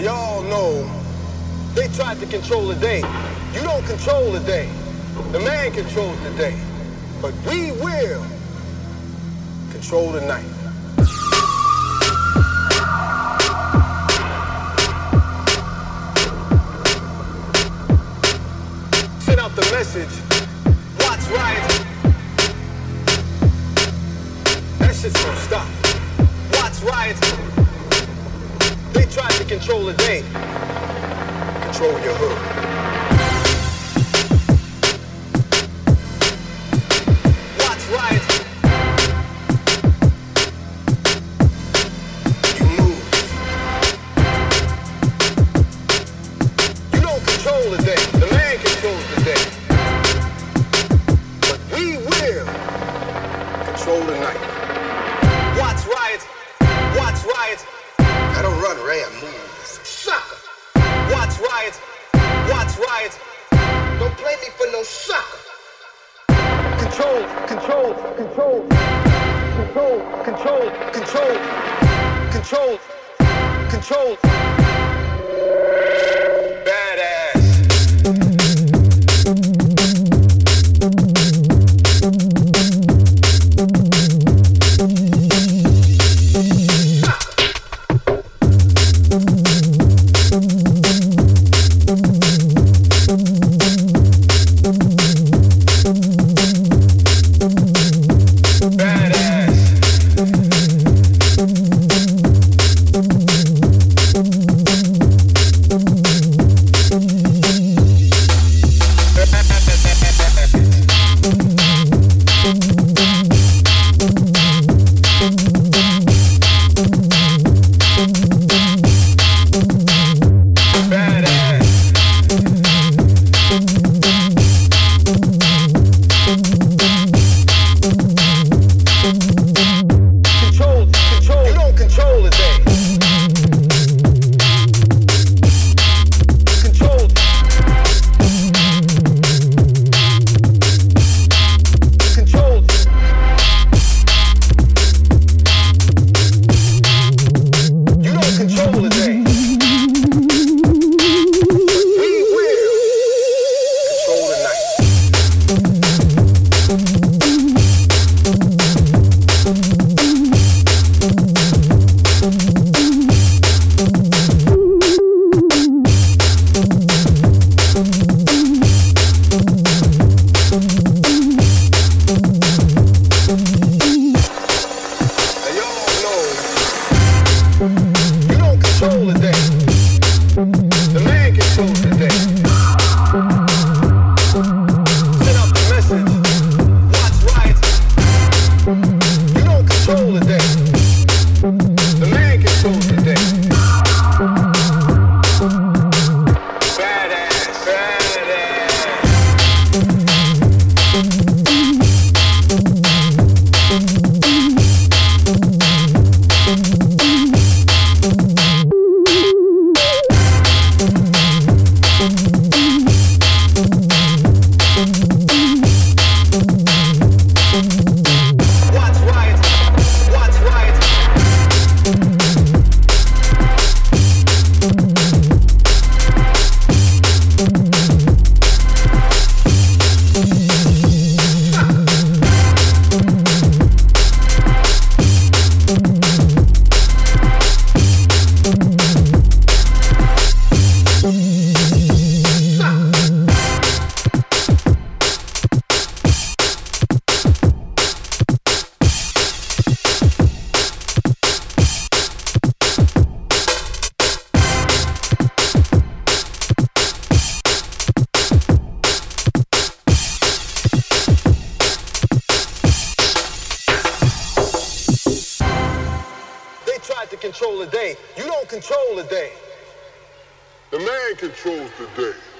y'all know they tried to control the day. You don't control the day. The man controls the day. But we will control the night. Send out the message. Watch right. That shit's gonna stop. Watch right. They tried to control the day. Control your hood. Right. You move. You don't control the day. The controls the day. But we will control the night. Watch right. Watch right. I don't run, Ray, I move. Sucker. Watch right. Watch right. Don't blame me for no sucker. Control, control, control, control, control, control, control, control. Badass. Control the day. You don't control the day. The man controls the day.